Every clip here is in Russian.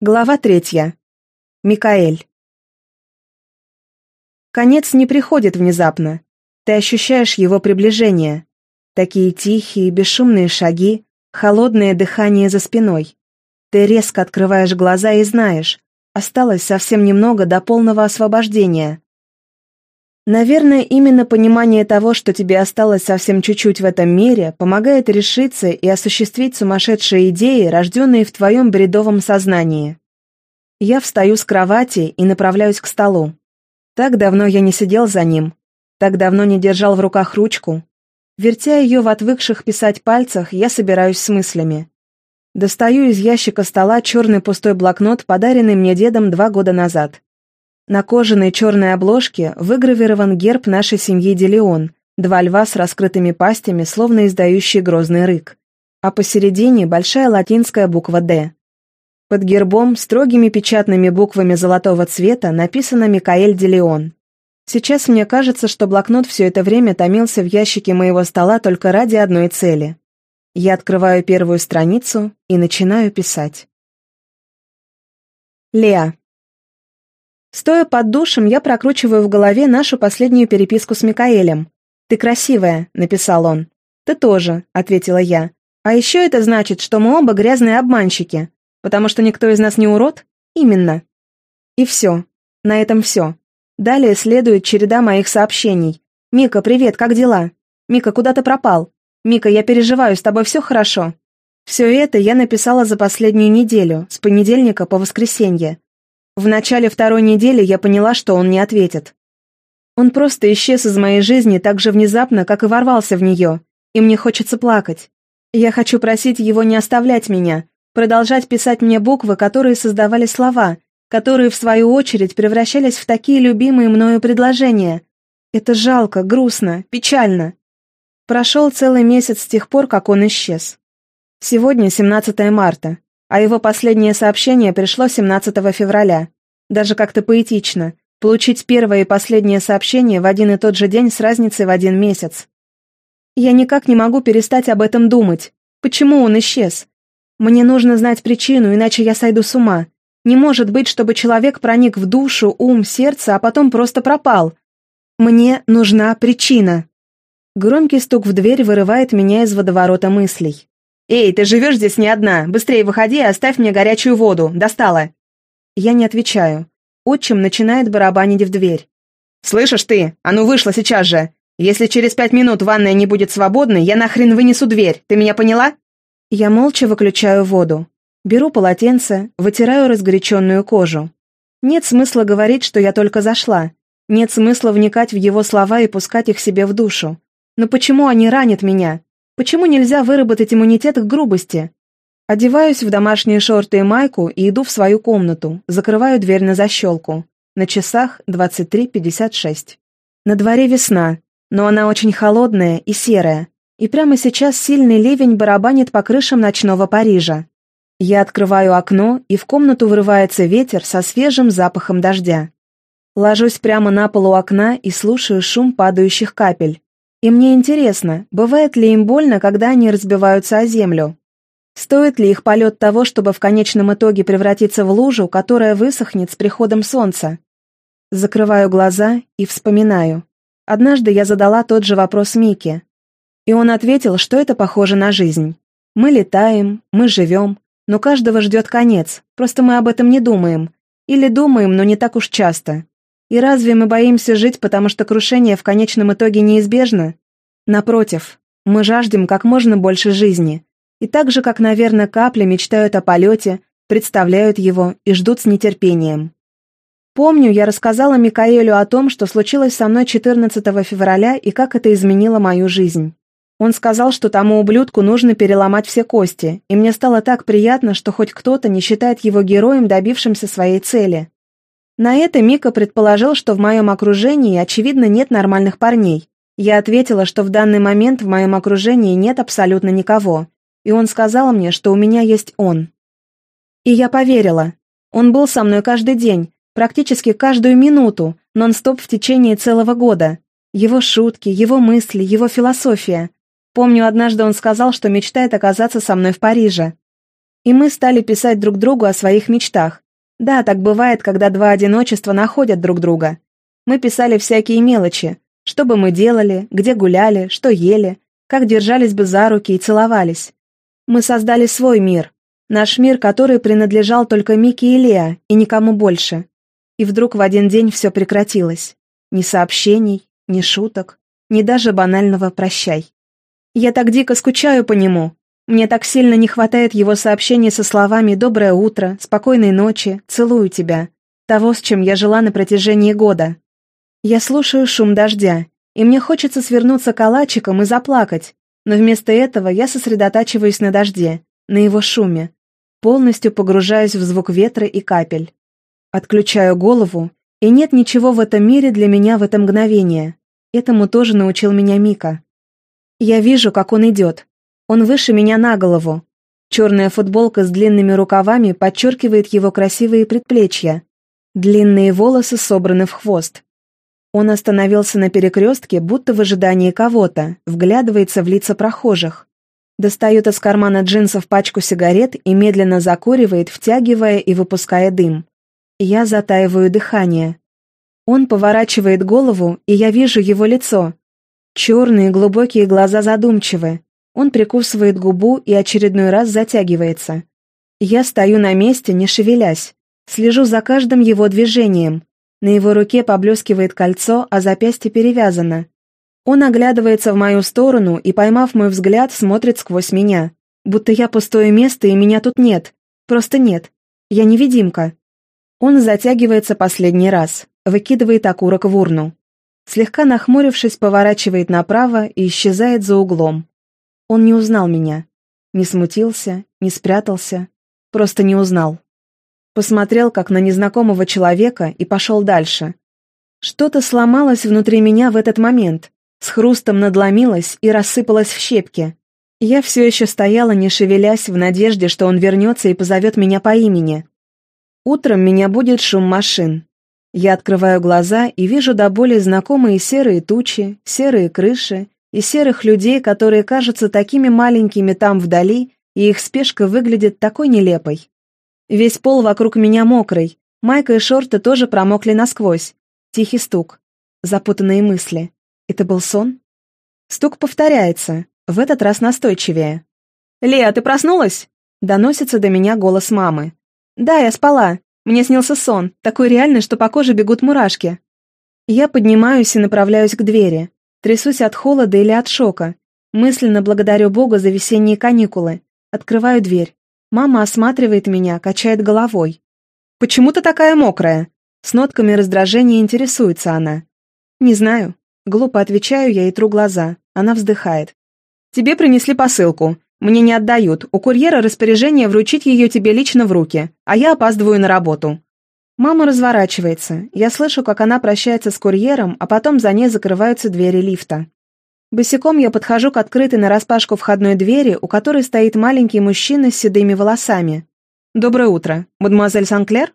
Глава третья. Микаэль. Конец не приходит внезапно. Ты ощущаешь его приближение. Такие тихие, бесшумные шаги, холодное дыхание за спиной. Ты резко открываешь глаза и знаешь, осталось совсем немного до полного освобождения. Наверное, именно понимание того, что тебе осталось совсем чуть-чуть в этом мире, помогает решиться и осуществить сумасшедшие идеи, рожденные в твоем бредовом сознании. Я встаю с кровати и направляюсь к столу. Так давно я не сидел за ним, так давно не держал в руках ручку. Вертя ее в отвыкших писать пальцах, я собираюсь с мыслями. Достаю из ящика стола черный пустой блокнот, подаренный мне дедом два года назад. На кожаной черной обложке выгравирован герб нашей семьи Делеон, два льва с раскрытыми пастями, словно издающие грозный рык. А посередине большая латинская буква «Д». Под гербом строгими печатными буквами золотого цвета написано «Микаэль Делеон». Сейчас мне кажется, что блокнот все это время томился в ящике моего стола только ради одной цели. Я открываю первую страницу и начинаю писать. Леа. Стоя под душем, я прокручиваю в голове нашу последнюю переписку с Микаэлем. «Ты красивая», — написал он. «Ты тоже», — ответила я. «А еще это значит, что мы оба грязные обманщики, потому что никто из нас не урод? Именно». И все. На этом все. Далее следует череда моих сообщений. «Мика, привет, как дела? Мика, куда ты пропал? Мика, я переживаю, с тобой все хорошо?» Все это я написала за последнюю неделю, с понедельника по воскресенье. В начале второй недели я поняла, что он не ответит. Он просто исчез из моей жизни так же внезапно, как и ворвался в нее, и мне хочется плакать. Я хочу просить его не оставлять меня, продолжать писать мне буквы, которые создавали слова, которые, в свою очередь, превращались в такие любимые мною предложения. Это жалко, грустно, печально. Прошел целый месяц с тех пор, как он исчез. Сегодня 17 марта а его последнее сообщение пришло 17 февраля. Даже как-то поэтично. Получить первое и последнее сообщение в один и тот же день с разницей в один месяц. Я никак не могу перестать об этом думать. Почему он исчез? Мне нужно знать причину, иначе я сойду с ума. Не может быть, чтобы человек проник в душу, ум, сердце, а потом просто пропал. Мне нужна причина. Громкий стук в дверь вырывает меня из водоворота мыслей. «Эй, ты живешь здесь не одна. Быстрее выходи и оставь мне горячую воду. Достала!» Я не отвечаю. Отчим начинает барабанить в дверь. «Слышишь ты? А ну вышла сейчас же! Если через пять минут ванная не будет свободной, я нахрен вынесу дверь. Ты меня поняла?» Я молча выключаю воду. Беру полотенце, вытираю разгоряченную кожу. Нет смысла говорить, что я только зашла. Нет смысла вникать в его слова и пускать их себе в душу. Но почему они ранят меня? Почему нельзя выработать иммунитет к грубости? Одеваюсь в домашние шорты и майку и иду в свою комнату, закрываю дверь на защелку. На часах 23.56. На дворе весна, но она очень холодная и серая, и прямо сейчас сильный ливень барабанит по крышам ночного Парижа. Я открываю окно, и в комнату врывается ветер со свежим запахом дождя. Ложусь прямо на полу окна и слушаю шум падающих капель. И мне интересно, бывает ли им больно, когда они разбиваются о землю? Стоит ли их полет того, чтобы в конечном итоге превратиться в лужу, которая высохнет с приходом солнца? Закрываю глаза и вспоминаю. Однажды я задала тот же вопрос Мике. И он ответил, что это похоже на жизнь. Мы летаем, мы живем, но каждого ждет конец, просто мы об этом не думаем. Или думаем, но не так уж часто. И разве мы боимся жить, потому что крушение в конечном итоге неизбежно? Напротив, мы жаждем как можно больше жизни. И так же, как, наверное, капли мечтают о полете, представляют его и ждут с нетерпением. Помню, я рассказала Микаэлю о том, что случилось со мной 14 февраля и как это изменило мою жизнь. Он сказал, что тому ублюдку нужно переломать все кости, и мне стало так приятно, что хоть кто-то не считает его героем, добившимся своей цели. На это Мика предположил, что в моем окружении, очевидно, нет нормальных парней. Я ответила, что в данный момент в моем окружении нет абсолютно никого. И он сказал мне, что у меня есть он. И я поверила. Он был со мной каждый день, практически каждую минуту, нон-стоп в течение целого года. Его шутки, его мысли, его философия. Помню, однажды он сказал, что мечтает оказаться со мной в Париже. И мы стали писать друг другу о своих мечтах. Да, так бывает, когда два одиночества находят друг друга. Мы писали всякие мелочи. Что бы мы делали, где гуляли, что ели, как держались бы за руки и целовались. Мы создали свой мир. Наш мир, который принадлежал только Мике и Леа, и никому больше. И вдруг в один день все прекратилось. Ни сообщений, ни шуток, ни даже банального «прощай». Я так дико скучаю по нему. Мне так сильно не хватает его сообщений со словами «доброе утро», «спокойной ночи», «целую тебя», того, с чем я жила на протяжении года. Я слушаю шум дождя, и мне хочется свернуться калачиком и заплакать, но вместо этого я сосредотачиваюсь на дожде, на его шуме, полностью погружаюсь в звук ветра и капель. Отключаю голову, и нет ничего в этом мире для меня в это мгновение. Этому тоже научил меня Мика. Я вижу, как он идет. Он выше меня на голову. Черная футболка с длинными рукавами подчеркивает его красивые предплечья. Длинные волосы собраны в хвост. Он остановился на перекрестке, будто в ожидании кого-то, вглядывается в лица прохожих. Достает из кармана джинсов пачку сигарет и медленно закуривает, втягивая и выпуская дым. Я затаиваю дыхание. Он поворачивает голову, и я вижу его лицо, Черные глубокие глаза задумчивы. Он прикусывает губу и очередной раз затягивается. Я стою на месте, не шевелясь. Слежу за каждым его движением. На его руке поблескивает кольцо, а запястье перевязано. Он оглядывается в мою сторону и, поймав мой взгляд, смотрит сквозь меня. Будто я пустое место и меня тут нет. Просто нет. Я невидимка. Он затягивается последний раз, выкидывает окурок в урну. Слегка нахмурившись, поворачивает направо и исчезает за углом. Он не узнал меня. Не смутился, не спрятался. Просто не узнал. Посмотрел, как на незнакомого человека, и пошел дальше. Что-то сломалось внутри меня в этот момент, с хрустом надломилось и рассыпалось в щепки. Я все еще стояла, не шевелясь, в надежде, что он вернется и позовет меня по имени. Утром меня будет шум машин, я открываю глаза и вижу до боли знакомые серые тучи, серые крыши и серых людей, которые кажутся такими маленькими там вдали, и их спешка выглядит такой нелепой. Весь пол вокруг меня мокрый, майка и шорты тоже промокли насквозь. Тихий стук. Запутанные мысли. Это был сон? Стук повторяется, в этот раз настойчивее. «Леа, ты проснулась?» Доносится до меня голос мамы. «Да, я спала. Мне снился сон, такой реальный, что по коже бегут мурашки. Я поднимаюсь и направляюсь к двери. Трясусь от холода или от шока. Мысленно благодарю Бога за весенние каникулы. Открываю дверь. Мама осматривает меня, качает головой. «Почему ты такая мокрая?» С нотками раздражения интересуется она. «Не знаю». Глупо отвечаю я и тру глаза. Она вздыхает. «Тебе принесли посылку. Мне не отдают. У курьера распоряжение вручить ее тебе лично в руки, а я опаздываю на работу». Мама разворачивается. Я слышу, как она прощается с курьером, а потом за ней закрываются двери лифта. Босиком я подхожу к открытой нараспашку входной двери, у которой стоит маленький мужчина с седыми волосами. «Доброе утро. Мадемуазель Санклер?»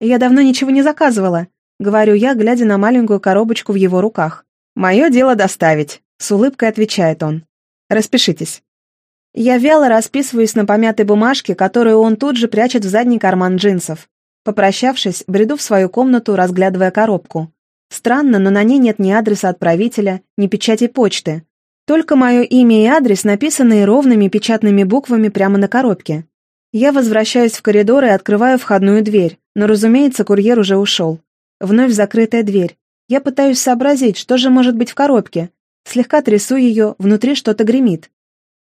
«Я давно ничего не заказывала», — говорю я, глядя на маленькую коробочку в его руках. «Мое дело доставить», — с улыбкой отвечает он. «Распишитесь». Я вяло расписываюсь на помятой бумажке, которую он тут же прячет в задний карман джинсов. Попрощавшись, бреду в свою комнату, разглядывая коробку. Странно, но на ней нет ни адреса отправителя, ни печати почты. Только мое имя и адрес, написанные ровными печатными буквами прямо на коробке. Я возвращаюсь в коридор и открываю входную дверь, но, разумеется, курьер уже ушел. Вновь закрытая дверь. Я пытаюсь сообразить, что же может быть в коробке. Слегка трясу ее, внутри что-то гремит.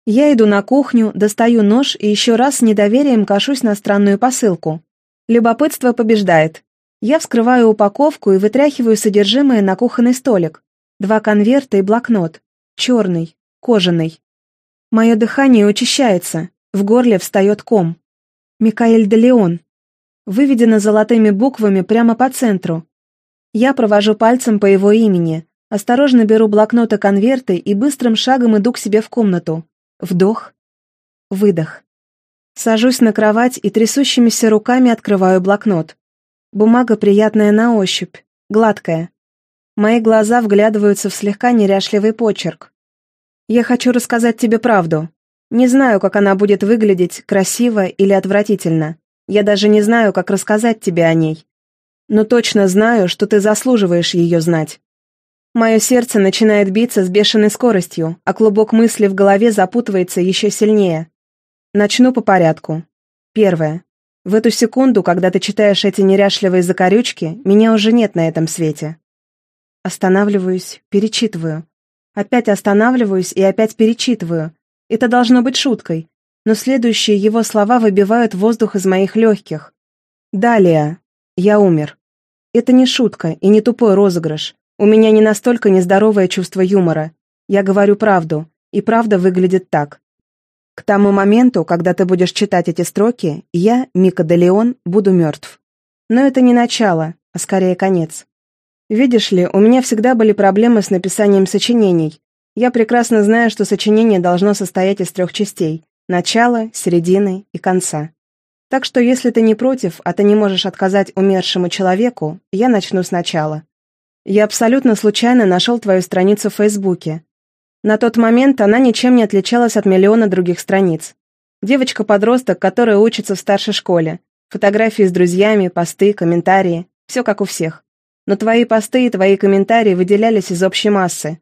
Я иду на кухню, достаю нож и еще раз с недоверием кашусь на странную посылку. Любопытство побеждает. Я вскрываю упаковку и вытряхиваю содержимое на кухонный столик. Два конверта и блокнот. Черный, кожаный. Мое дыхание учащается, в горле встает ком. Микаэль де Леон. Выведено золотыми буквами прямо по центру. Я провожу пальцем по его имени, осторожно беру блокнот и конверты и быстрым шагом иду к себе в комнату. Вдох. Выдох. Сажусь на кровать и трясущимися руками открываю блокнот. Бумага приятная на ощупь, гладкая. Мои глаза вглядываются в слегка неряшливый почерк. «Я хочу рассказать тебе правду. Не знаю, как она будет выглядеть, красиво или отвратительно. Я даже не знаю, как рассказать тебе о ней. Но точно знаю, что ты заслуживаешь ее знать. Мое сердце начинает биться с бешеной скоростью, а клубок мысли в голове запутывается еще сильнее. Начну по порядку. Первое. В эту секунду, когда ты читаешь эти неряшливые закорючки, меня уже нет на этом свете. Останавливаюсь, перечитываю. Опять останавливаюсь и опять перечитываю. Это должно быть шуткой, но следующие его слова выбивают воздух из моих легких. Далее. Я умер. Это не шутка и не тупой розыгрыш. У меня не настолько нездоровое чувство юмора. Я говорю правду, и правда выглядит так. К тому моменту, когда ты будешь читать эти строки, я, Мика де Леон, буду мертв. Но это не начало, а скорее конец. Видишь ли, у меня всегда были проблемы с написанием сочинений. Я прекрасно знаю, что сочинение должно состоять из трех частей – начала, середины и конца. Так что если ты не против, а ты не можешь отказать умершему человеку, я начну сначала. Я абсолютно случайно нашел твою страницу в Фейсбуке, на тот момент она ничем не отличалась от миллиона других страниц. Девочка-подросток, которая учится в старшей школе. Фотографии с друзьями, посты, комментарии. Все как у всех. Но твои посты и твои комментарии выделялись из общей массы.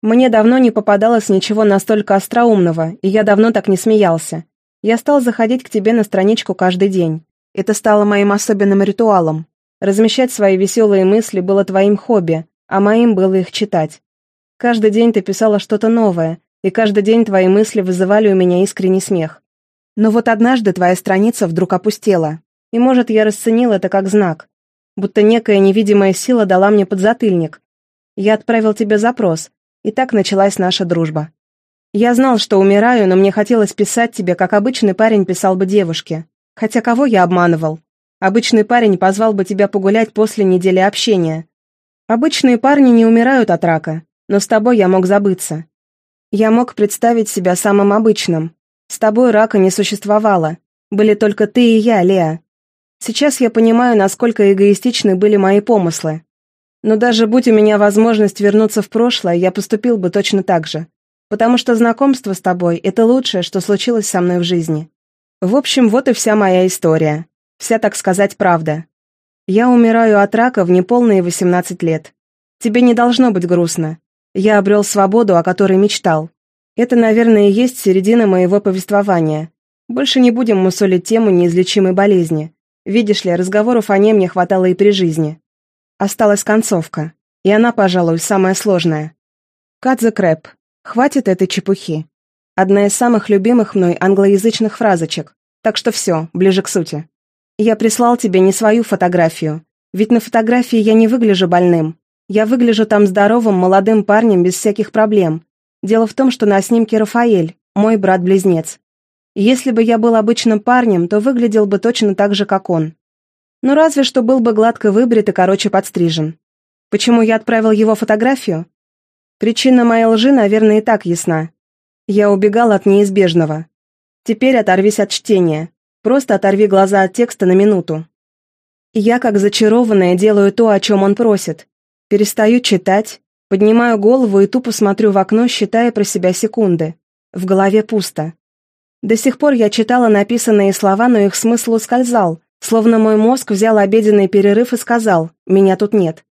Мне давно не попадалось ничего настолько остроумного, и я давно так не смеялся. Я стал заходить к тебе на страничку каждый день. Это стало моим особенным ритуалом. Размещать свои веселые мысли было твоим хобби, а моим было их читать. Каждый день ты писала что-то новое, и каждый день твои мысли вызывали у меня искренний смех. Но вот однажды твоя страница вдруг опустела, и, может, я расценил это как знак, будто некая невидимая сила дала мне подзатыльник. Я отправил тебе запрос, и так началась наша дружба. Я знал, что умираю, но мне хотелось писать тебе, как обычный парень писал бы девушке. Хотя кого я обманывал? Обычный парень позвал бы тебя погулять после недели общения. Обычные парни не умирают от рака, но с тобой я мог забыться. Я мог представить себя самым обычным. С тобой рака не существовало. Были только ты и я, Леа. Сейчас я понимаю, насколько эгоистичны были мои помыслы. Но даже будь у меня возможность вернуться в прошлое, я поступил бы точно так же. Потому что знакомство с тобой – это лучшее, что случилось со мной в жизни. В общем, вот и вся моя история. Вся, так сказать, правда. Я умираю от рака в неполные 18 лет. Тебе не должно быть грустно. Я обрел свободу, о которой мечтал. Это, наверное, и есть середина моего повествования. Больше не будем мусолить тему неизлечимой болезни. Видишь ли, разговоров о ней мне хватало и при жизни. Осталась концовка. И она, пожалуй, самая сложная. «Cut the crap. Хватит этой чепухи». Одна из самых любимых мной англоязычных фразочек. Так что все, ближе к сути. Я прислал тебе не свою фотографию. Ведь на фотографии я не выгляжу больным. Я выгляжу там здоровым молодым парнем без всяких проблем. Дело в том, что на снимке Рафаэль, мой брат-близнец. Если бы я был обычным парнем, то выглядел бы точно так же, как он. Ну разве что был бы гладко выбрит и короче подстрижен. Почему я отправил его фотографию? Причина моей лжи, наверное, и так ясна. Я убегал от неизбежного. Теперь оторвись от чтения. Просто оторви глаза от текста на минуту. Я, как зачарованная, делаю то, о чем он просит. Перестаю читать, поднимаю голову и тупо смотрю в окно, считая про себя секунды. В голове пусто. До сих пор я читала написанные слова, но их смысл ускользал, словно мой мозг взял обеденный перерыв и сказал «меня тут нет».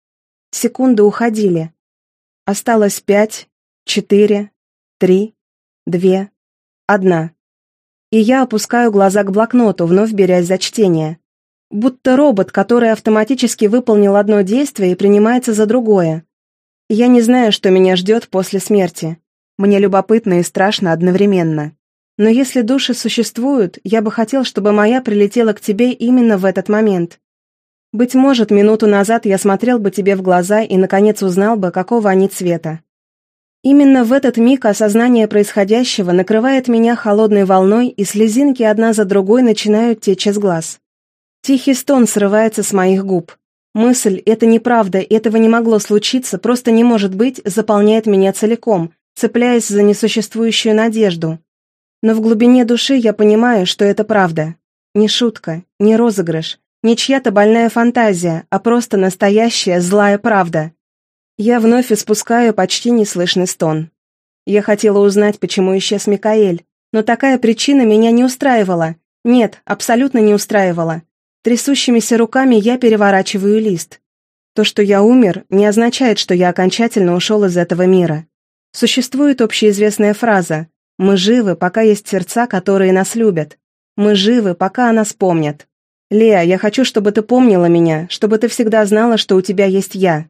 Секунды уходили. Осталось пять, четыре, три, две, одна. И я опускаю глаза к блокноту, вновь берясь за чтение будто робот, который автоматически выполнил одно действие и принимается за другое. Я не знаю, что меня ждет после смерти. Мне любопытно и страшно одновременно. Но если души существуют, я бы хотел, чтобы моя прилетела к тебе именно в этот момент. Быть может, минуту назад я смотрел бы тебе в глаза и, наконец, узнал бы, какого они цвета. Именно в этот миг осознание происходящего накрывает меня холодной волной, и слезинки одна за другой начинают течь из глаз. Тихий стон срывается с моих губ. Мысль «это неправда, этого не могло случиться, просто не может быть» заполняет меня целиком, цепляясь за несуществующую надежду. Но в глубине души я понимаю, что это правда. Не шутка, не розыгрыш, не чья-то больная фантазия, а просто настоящая злая правда. Я вновь испускаю почти неслышный стон. Я хотела узнать, почему исчез Микаэль. Но такая причина меня не устраивала. Нет, абсолютно не устраивала. Трясущимися руками я переворачиваю лист. То, что я умер, не означает, что я окончательно ушел из этого мира. Существует общеизвестная фраза «Мы живы, пока есть сердца, которые нас любят. Мы живы, пока о нас помнят». Леа, я хочу, чтобы ты помнила меня, чтобы ты всегда знала, что у тебя есть я.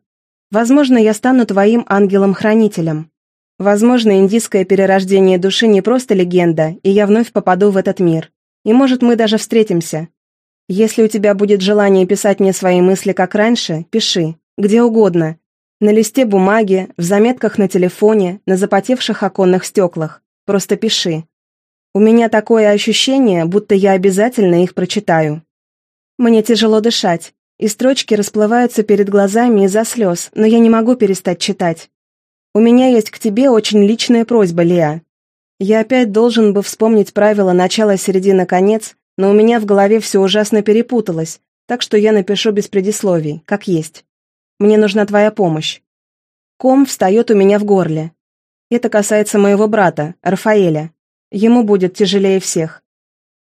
Возможно, я стану твоим ангелом-хранителем. Возможно, индийское перерождение души не просто легенда, и я вновь попаду в этот мир. И может, мы даже встретимся. Если у тебя будет желание писать мне свои мысли как раньше, пиши, где угодно. На листе бумаги, в заметках на телефоне, на запотевших оконных стеклах. Просто пиши. У меня такое ощущение, будто я обязательно их прочитаю. Мне тяжело дышать, и строчки расплываются перед глазами из-за слез, но я не могу перестать читать. У меня есть к тебе очень личная просьба, Леа. Я опять должен бы вспомнить правила начала, середины, конец, но у меня в голове все ужасно перепуталось, так что я напишу без предисловий, как есть. Мне нужна твоя помощь. Ком встает у меня в горле. Это касается моего брата, Рафаэля. Ему будет тяжелее всех.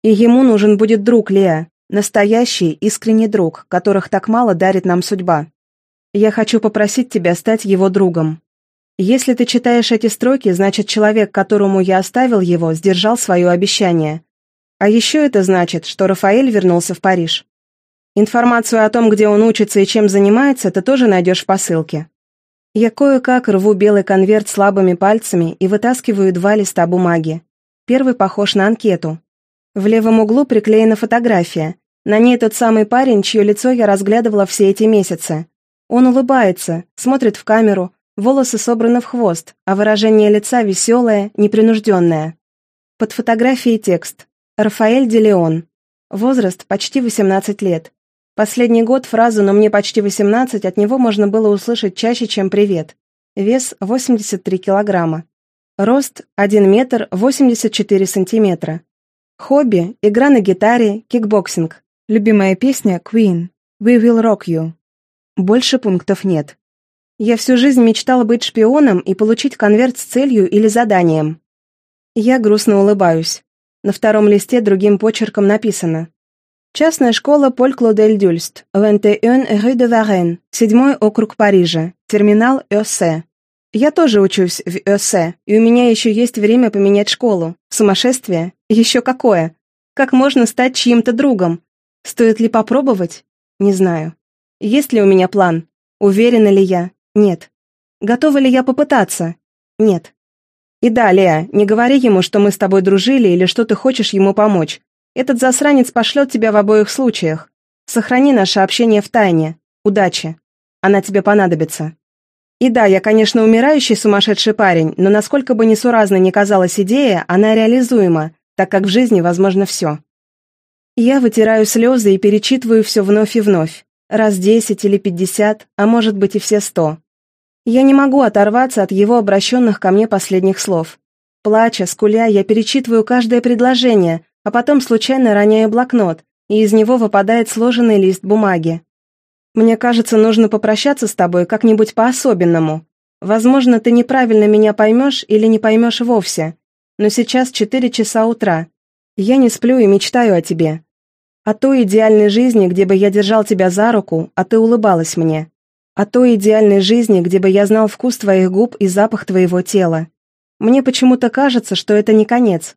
И ему нужен будет друг Леа, Настоящий, искренний друг, которых так мало дарит нам судьба. Я хочу попросить тебя стать его другом. Если ты читаешь эти строки, значит человек, которому я оставил его, сдержал свое обещание. А еще это значит, что Рафаэль вернулся в Париж. Информацию о том, где он учится и чем занимается, ты тоже найдешь в посылке. Я кое-как рву белый конверт слабыми пальцами и вытаскиваю два листа бумаги. Первый похож на анкету, в левом углу приклеена фотография. На ней тот самый парень, чье лицо я разглядывала все эти месяцы. Он улыбается, смотрит в камеру, волосы собраны в хвост, а выражение лица веселое, непринужденное. Под фотографией текст. Рафаэль Делеон. Возраст почти 18 лет. Последний год фразу «но мне почти 18» от него можно было услышать чаще, чем «привет». Вес 83 килограмма. Рост 1 метр 84 сантиметра. Хобби – игра на гитаре, кикбоксинг. Любимая песня Queen «We will rock you». Больше пунктов нет. Я всю жизнь мечтала быть шпионом и получить конверт с целью или заданием. Я грустно улыбаюсь. На втором листе другим почерком написано. Частная школа Поль Клодель д'Юльст, 21 Rue de Varenne, седьмой округ Парижа, терминал Эссе. Я тоже учусь в ЭСЭ, и у меня еще есть время поменять школу. Сумасшествие? Еще какое? Как можно стать чьим-то другом? Стоит ли попробовать? Не знаю. Есть ли у меня план? Уверена ли я? Нет. Готова ли я попытаться? Нет. И да, Леа, не говори ему, что мы с тобой дружили или что ты хочешь ему помочь. Этот засранец пошлет тебя в обоих случаях. Сохрани наше общение в тайне. Удачи. Она тебе понадобится. И да, я, конечно, умирающий сумасшедший парень, но насколько бы несуразно ни казалась идея, она реализуема, так как в жизни возможно все. Я вытираю слезы и перечитываю все вновь и вновь, раз десять или пятьдесят, а может быть и все сто. Я не могу оторваться от его обращенных ко мне последних слов. Плача, скуля, я перечитываю каждое предложение, а потом случайно роняю блокнот, и из него выпадает сложенный лист бумаги. Мне кажется, нужно попрощаться с тобой как-нибудь по-особенному. Возможно, ты неправильно меня поймешь или не поймешь вовсе. Но сейчас четыре часа утра. Я не сплю и мечтаю о тебе. О той идеальной жизни, где бы я держал тебя за руку, а ты улыбалась мне. О той идеальной жизни, где бы я знал вкус твоих губ и запах твоего тела. Мне почему-то кажется, что это не конец.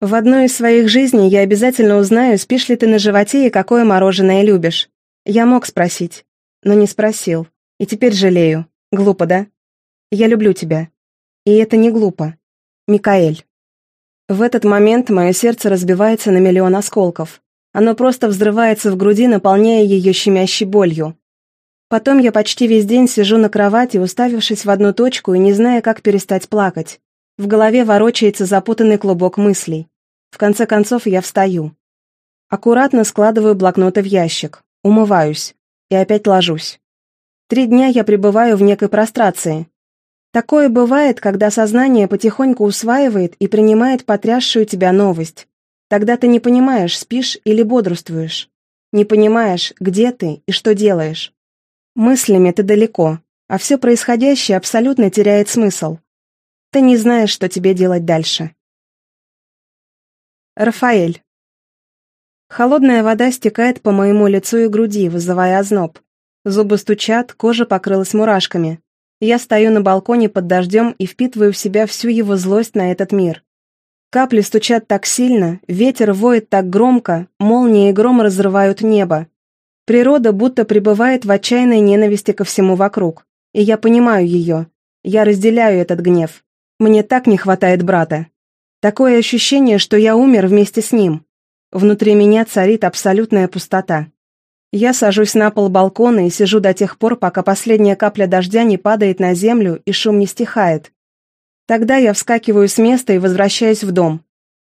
В одной из своих жизней я обязательно узнаю, спишь ли ты на животе и какое мороженое любишь. Я мог спросить, но не спросил. И теперь жалею. Глупо, да? Я люблю тебя. И это не глупо. Микаэль. В этот момент мое сердце разбивается на миллион осколков. Оно просто взрывается в груди, наполняя ее щемящей болью. Потом я почти весь день сижу на кровати, уставившись в одну точку и не зная, как перестать плакать. В голове ворочается запутанный клубок мыслей. В конце концов я встаю. Аккуратно складываю блокноты в ящик. Умываюсь. И опять ложусь. Три дня я пребываю в некой прострации. Такое бывает, когда сознание потихоньку усваивает и принимает потрясшую тебя новость. Тогда ты не понимаешь, спишь или бодрствуешь. Не понимаешь, где ты и что делаешь. Мыслями ты далеко, а все происходящее абсолютно теряет смысл. Ты не знаешь, что тебе делать дальше. Рафаэль. Холодная вода стекает по моему лицу и груди, вызывая озноб. Зубы стучат, кожа покрылась мурашками. Я стою на балконе под дождем и впитываю в себя всю его злость на этот мир. Капли стучат так сильно, ветер воет так громко, молнии и гром разрывают небо. Природа будто пребывает в отчаянной ненависти ко всему вокруг. И я понимаю ее. Я разделяю этот гнев. Мне так не хватает брата. Такое ощущение, что я умер вместе с ним. Внутри меня царит абсолютная пустота. Я сажусь на пол балкона и сижу до тех пор, пока последняя капля дождя не падает на землю и шум не стихает. Тогда я вскакиваю с места и возвращаюсь в дом.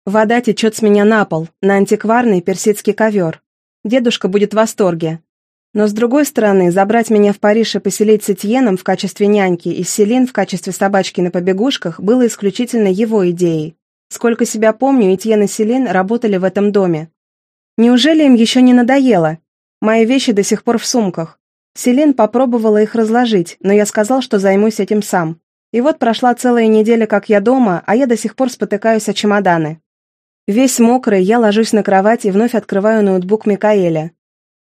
Вода течет с меня на пол, на антикварный персидский ковер. Дедушка будет в восторге. Но с другой стороны, забрать меня в Париж и поселить с Этьеном в качестве няньки и Селин в качестве собачки на побегушках было исключительно его идеей. Сколько себя помню, Этьен и Селин работали в этом доме. Неужели им еще не надоело? Мои вещи до сих пор в сумках. Селин попробовала их разложить, но я сказал, что займусь этим сам. И вот прошла целая неделя, как я дома, а я до сих пор спотыкаюсь о чемоданы. Весь мокрый, я ложусь на кровать и вновь открываю ноутбук Микаэля.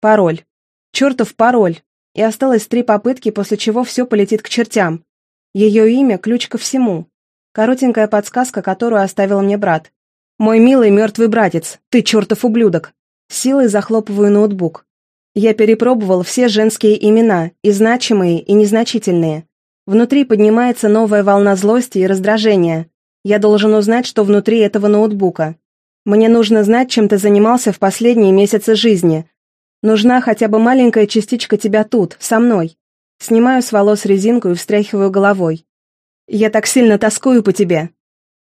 Пароль. Чертов пароль. И осталось три попытки, после чего все полетит к чертям. Ее имя – ключ ко всему. Коротенькая подсказка, которую оставил мне брат. «Мой милый мертвый братец, ты чертов ублюдок!» Силой захлопываю ноутбук. Я перепробовал все женские имена, и значимые, и незначительные. Внутри поднимается новая волна злости и раздражения. Я должен узнать, что внутри этого ноутбука. Мне нужно знать, чем ты занимался в последние месяцы жизни. Нужна хотя бы маленькая частичка тебя тут, со мной. Снимаю с волос резинку и встряхиваю головой. Я так сильно тоскую по тебе.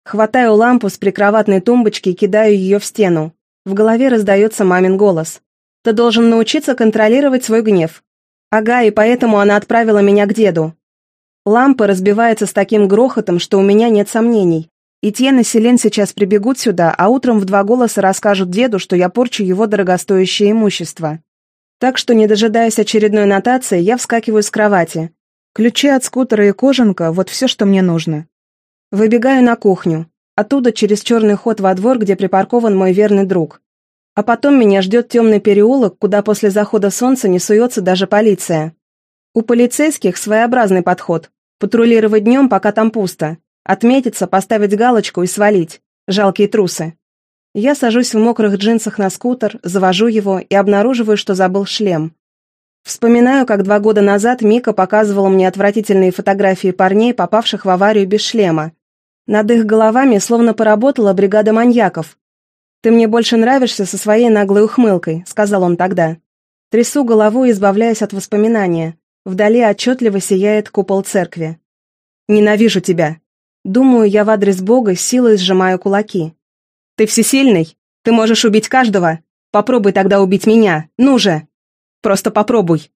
Хватаю лампу с прикроватной тумбочки и кидаю ее в стену. В голове раздается мамин голос. Ты должен научиться контролировать свой гнев. Ага, и поэтому она отправила меня к деду. Лампа разбивается с таким грохотом, что у меня нет сомнений. И Тьен и Селен сейчас прибегут сюда, а утром в два голоса расскажут деду, что я порчу его дорогостоящее имущество. Так что, не дожидаясь очередной нотации, я вскакиваю с кровати. Ключи от скутера и кожанка – вот все, что мне нужно. Выбегаю на кухню. Оттуда через черный ход во двор, где припаркован мой верный друг. А потом меня ждет темный переулок, куда после захода солнца не суется даже полиция. У полицейских своеобразный подход. Патрулировать днем, пока там пусто. Отметиться, поставить галочку и свалить. Жалкие трусы. Я сажусь в мокрых джинсах на скутер, завожу его и обнаруживаю, что забыл шлем. Вспоминаю, как два года назад Мика показывала мне отвратительные фотографии парней, попавших в аварию без шлема. Над их головами словно поработала бригада маньяков. «Ты мне больше нравишься со своей наглой ухмылкой», — сказал он тогда. Трясу головой, избавляясь от воспоминания. Вдали отчетливо сияет купол церкви. «Ненавижу тебя!» Думаю, я в адрес Бога силой сжимаю кулаки. «Ты всесильный? Ты можешь убить каждого? Попробуй тогда убить меня, ну же!» Просто попробуй.